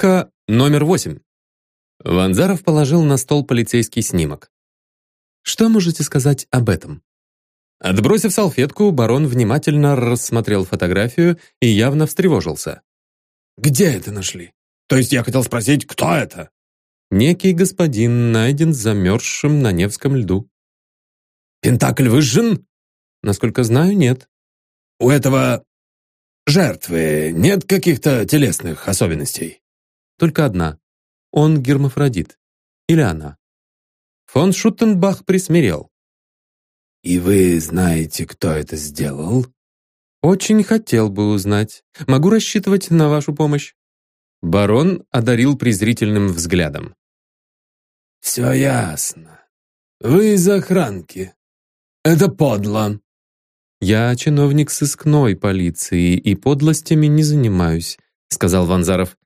Папка номер восемь. Ванзаров положил на стол полицейский снимок. Что можете сказать об этом? Отбросив салфетку, барон внимательно рассмотрел фотографию и явно встревожился. «Где это нашли? То есть я хотел спросить, кто это?» Некий господин найден замерзшим на Невском льду. «Пентакль выжжен?» Насколько знаю, нет. «У этого жертвы нет каких-то телесных особенностей?» Только одна. Он гермафродит. Или она. Фон Шуттенбах присмирел. «И вы знаете, кто это сделал?» «Очень хотел бы узнать. Могу рассчитывать на вашу помощь?» Барон одарил презрительным взглядом. «Все ясно. Вы из охранки. Это подло». «Я чиновник сыскной полиции и подлостями не занимаюсь», сказал Ванзаров.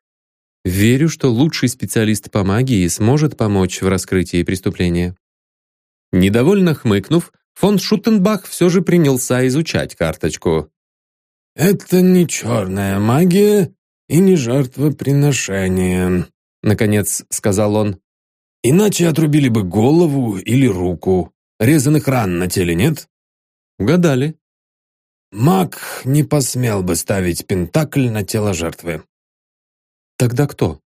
«Верю, что лучший специалист по магии сможет помочь в раскрытии преступления». Недовольно хмыкнув, фон Шуттенбах все же принялся изучать карточку. «Это не черная магия и не жертвоприношение», наконец сказал он. Иначе отрубили бы голову или руку. Резаных ран на теле нет? Угадали. Маг не посмел бы ставить пентакль на тело жертвы. Тогда кто?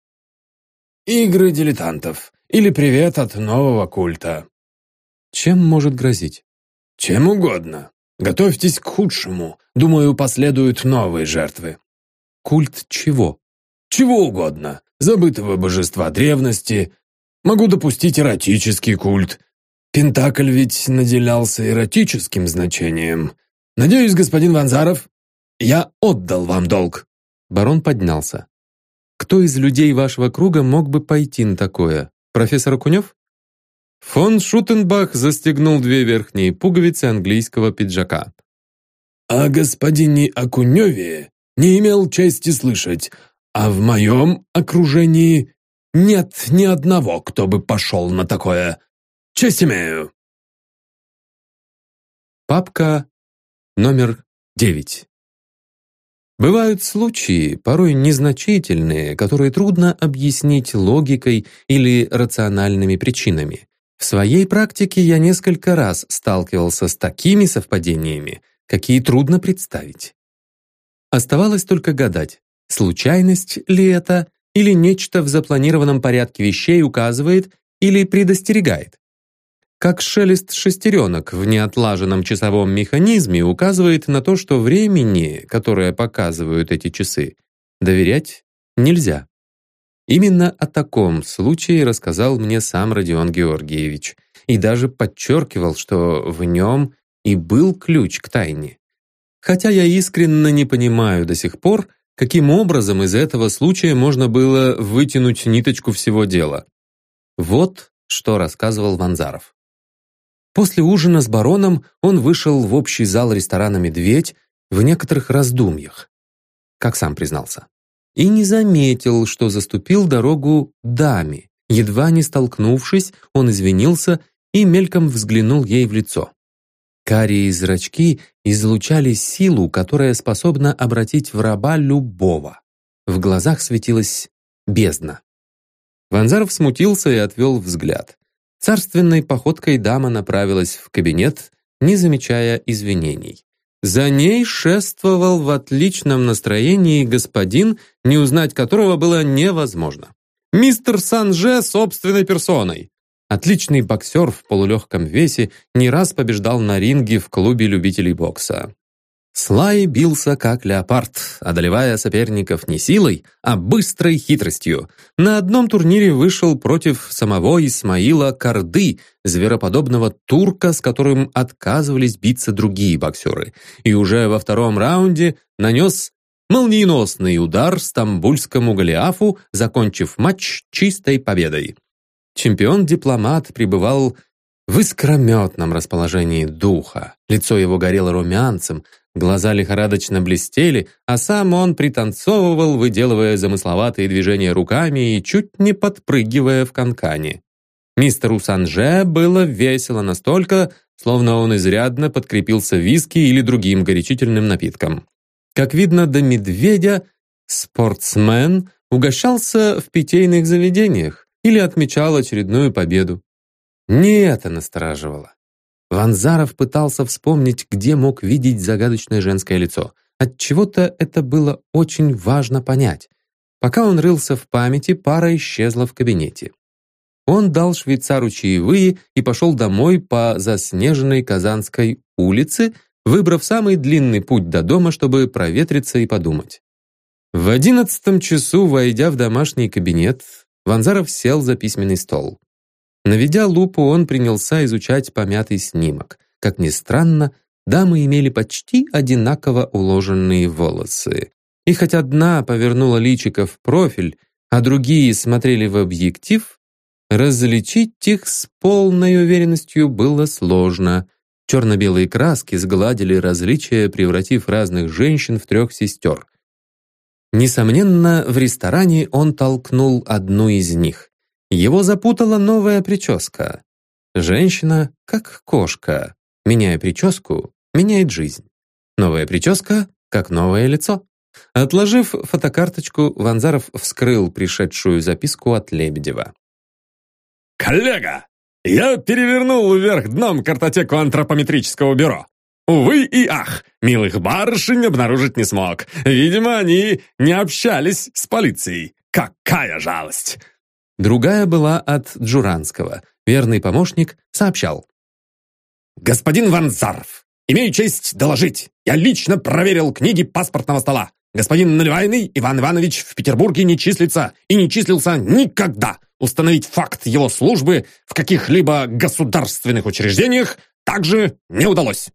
Игры дилетантов. Или привет от нового культа. Чем может грозить? Чем угодно. Готовьтесь к худшему. Думаю, последуют новые жертвы. Культ чего? Чего угодно. Забытого божества древности, Могу допустить эротический культ. Пентакль ведь наделялся эротическим значением. Надеюсь, господин Ванзаров, я отдал вам долг». Барон поднялся. «Кто из людей вашего круга мог бы пойти на такое? Профессор Окунев?» Фон Шутенбах застегнул две верхние пуговицы английского пиджака. «О господине Окуневе не имел чести слышать, а в моем окружении нет ни одного, кто бы пошел на такое. Честь имею. Папка номер девять. Бывают случаи, порой незначительные, которые трудно объяснить логикой или рациональными причинами. В своей практике я несколько раз сталкивался с такими совпадениями, какие трудно представить. Оставалось только гадать, случайность ли это или нечто в запланированном порядке вещей указывает или предостерегает. Как шелест шестеренок в неотлаженном часовом механизме указывает на то, что времени, которое показывают эти часы, доверять нельзя. Именно о таком случае рассказал мне сам Родион Георгиевич и даже подчеркивал, что в нем и был ключ к тайне. Хотя я искренне не понимаю до сих пор, Каким образом из этого случая можно было вытянуть ниточку всего дела? Вот что рассказывал Ванзаров. После ужина с бароном он вышел в общий зал ресторана «Медведь» в некоторых раздумьях, как сам признался, и не заметил, что заступил дорогу даме. Едва не столкнувшись, он извинился и мельком взглянул ей в лицо. Карие зрачки излучали силу, которая способна обратить в раба любого. В глазах светилась бездна. Ванзаров смутился и отвел взгляд. Царственной походкой дама направилась в кабинет, не замечая извинений. За ней шествовал в отличном настроении господин, не узнать которого было невозможно. Мистер Санже собственной персоной. Отличный боксер в полулегком весе не раз побеждал на ринге в клубе любителей бокса. Слай бился как леопард, одолевая соперников не силой, а быстрой хитростью. На одном турнире вышел против самого Исмаила Карды, звероподобного турка, с которым отказывались биться другие боксеры, и уже во втором раунде нанес молниеносный удар стамбульскому Голиафу, закончив матч чистой победой. Чемпион-дипломат пребывал в искрометном расположении духа. Лицо его горело румянцем, глаза лихорадочно блестели, а сам он пританцовывал, выделывая замысловатые движения руками и чуть не подпрыгивая в канкане. Мистеру Санже было весело настолько, словно он изрядно подкрепился виски или другим горячительным напитком. Как видно, до медведя спортсмен угощался в питейных заведениях или отмечал очередную победу. Не это настораживало. Ванзаров пытался вспомнить, где мог видеть загадочное женское лицо. От чего-то это было очень важно понять. Пока он рылся в памяти, пара исчезла в кабинете. Он дал швейцару чаевые и пошел домой по заснеженной Казанской улице, выбрав самый длинный путь до дома, чтобы проветриться и подумать. В одиннадцатом часу, войдя в домашний кабинет, Ванзаров сел за письменный стол. Наведя лупу, он принялся изучать помятый снимок. Как ни странно, дамы имели почти одинаково уложенные волосы. И хоть одна повернула личико в профиль, а другие смотрели в объектив, различить их с полной уверенностью было сложно. Черно-белые краски сгладили различия, превратив разных женщин в трех сестер. Несомненно, в ресторане он толкнул одну из них. Его запутала новая прическа. Женщина, как кошка, меняя прическу, меняет жизнь. Новая прическа, как новое лицо. Отложив фотокарточку, Ванзаров вскрыл пришедшую записку от Лебедева. «Коллега, я перевернул вверх дном картотеку антропометрического бюро. Увы и ах, милых барышень обнаружить не смог. Видимо, они не общались с полицией. Какая жалость!» Другая была от Джуранского. Верный помощник сообщал. «Господин Ванзаров, имею честь доложить. Я лично проверил книги паспортного стола. Господин Наливайный Иван Иванович в Петербурге не числится и не числился никогда. Установить факт его службы в каких-либо государственных учреждениях также не удалось.